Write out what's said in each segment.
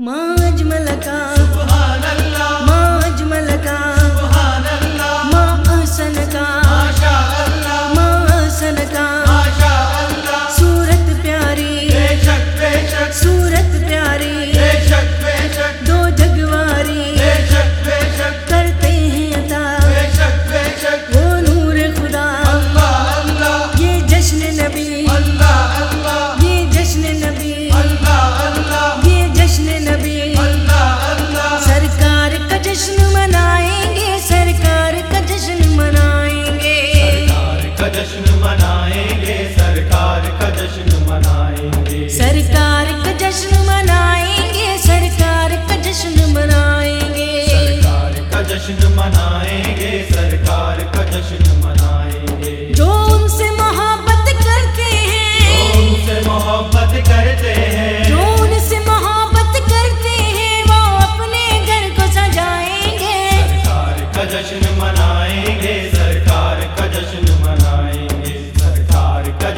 ماج Ajmal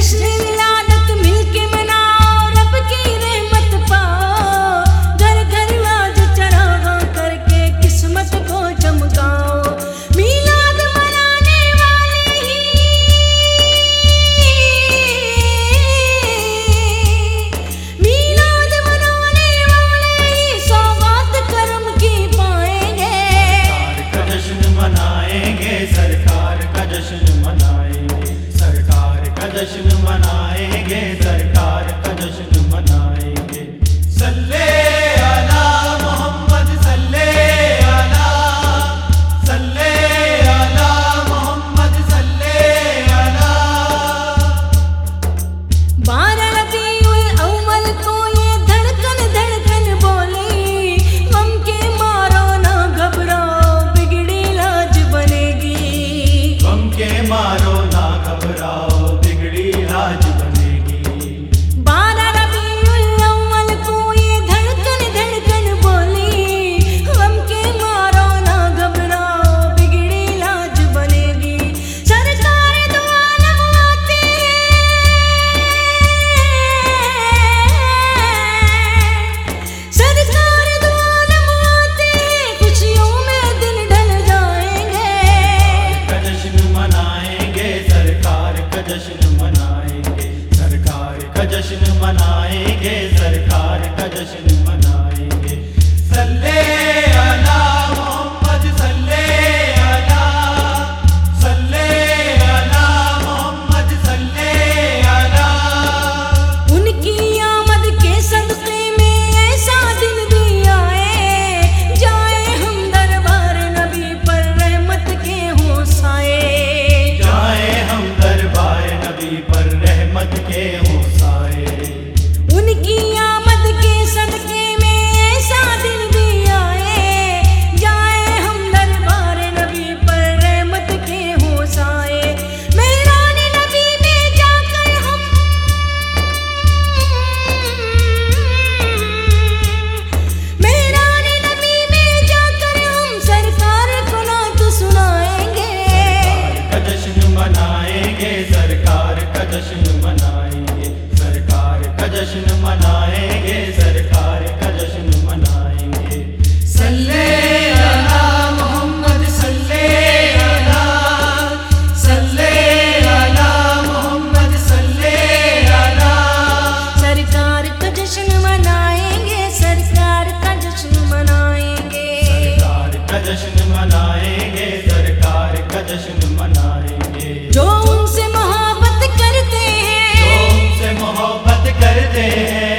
Ești lumina جشن منائیں گے کہتے ہیں